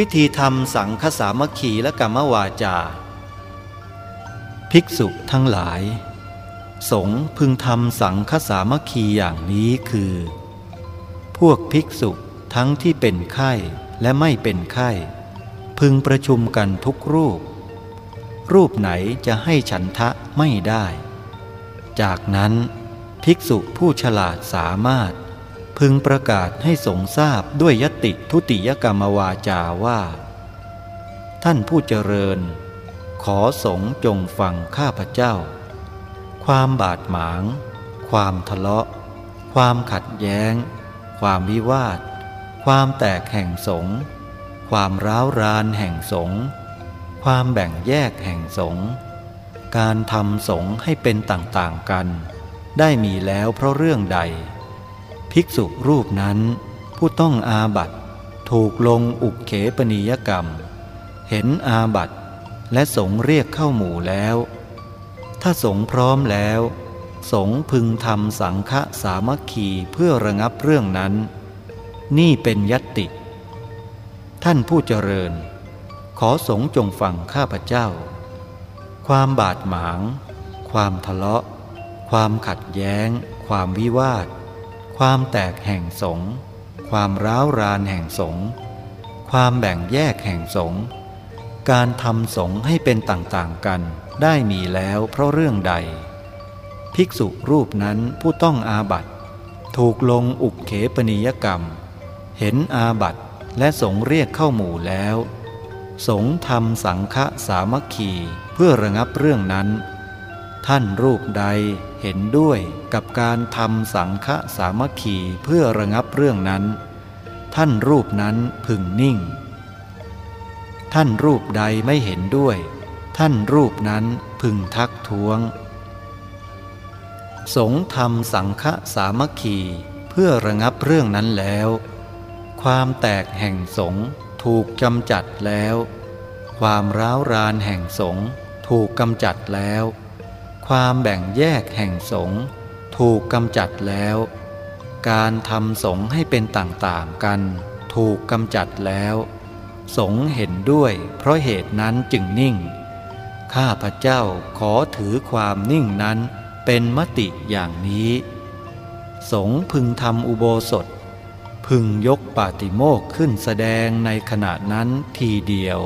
วิธีทำสังคสามัคคีและกรรมวาจา ภิกษุทั้งหลาย สงพึงทำสังคสามัคคีอย่างนี้คือ พวกภิกษุทั้งที่เป็นไข้และไม่เป็นไข้ พึงประชุมกันทุกรูป รูปไหนจะให้ฉันทะไม่ได้ จากนั้นภิกษุผู้ฉลาดสามารถ พึงประกาศให้สงทราบด้วยยติทุติยกรรมวาจาว่า ท่านผู้เจริญ ขอสงจงฟังข้าพเจ้า ความบาดหมาง ความทะเลาะ ความขัดแย้ง ความวิวาท ความแตกแห่งสง ความร้าวรานแห่งสง ความแบ่งแยกแห่งสง การทำสงให้เป็นต่างๆกัน ได้มีแล้วเพราะเรื่องใด ภิกษุรูปนั้น ผู้ต้องอาบัตถูกลงอุกเขปนิยกรรม เห็นอาบัตและสงเรียกเข้าหมู่แล้ว ถ้าสงพร้อมแล้ว สงพึงทำสังฆสามัคคีเพื่อระงับเรื่องนั้น นี่เป็นยติ ท่านผู้เจริญ ขอสงจงฟังข้าพเจ้า ความบาดหมาง ความทะเลาะ ความขัดแย้ง ความวิวาท ความแตกแห่งสงฆ์ความร้าวรานแห่งสงฆ์ความแบ่งแยกแห่งสงฆ์การทำสงฆ์ให้เป็นต่างๆกันได้มีแล้วเพราะเรื่องใด ภิกษุรูปนั้นผู้ต้องอาบัตถูกลงอุกเขปนิยกรรม เห็นอาบัตและสงเรียกเข้าหมู่แล้ว สงทำสังฆสามัคคีเพื่อระงับเรื่องนั้น ท่านรูปใดเห็นด้วยกับการทำสังฆสามัคคีเพื่อระงับเรื่องนั้น ท่านรูปนั้นพึงนิ่ง ท่านรูปใดไม่เห็นด้วย ท่านรูปนั้นพึงทักท้วง สงฆ์ทำสังฆสามัคคีเพื่อระงับเรื่องนั้นแล้ว ความแตกแห่งสงฆ์ถูกกำจัดแล้ว ความร้าวรานแห่งสงฆ์ถูกกำจัดแล้ว ความแบ่งแยกแห่งสงฆ์ถูกกำจัดแล้ว การทำสงฆ์ให้เป็นต่างๆกัน ถูกกำจัดแล้ว สงฆ์เห็นด้วย เพราะเหตุนั้นจึงนิ่ง ข้าพระเจ้าขอถือความนิ่งนั้นเป็นมติอย่างนี้ สงฆ์พึงทำอุโบสถ พึงยกปาติโมกข์ขึ้นแสดงในขณะนั้นทีเดียว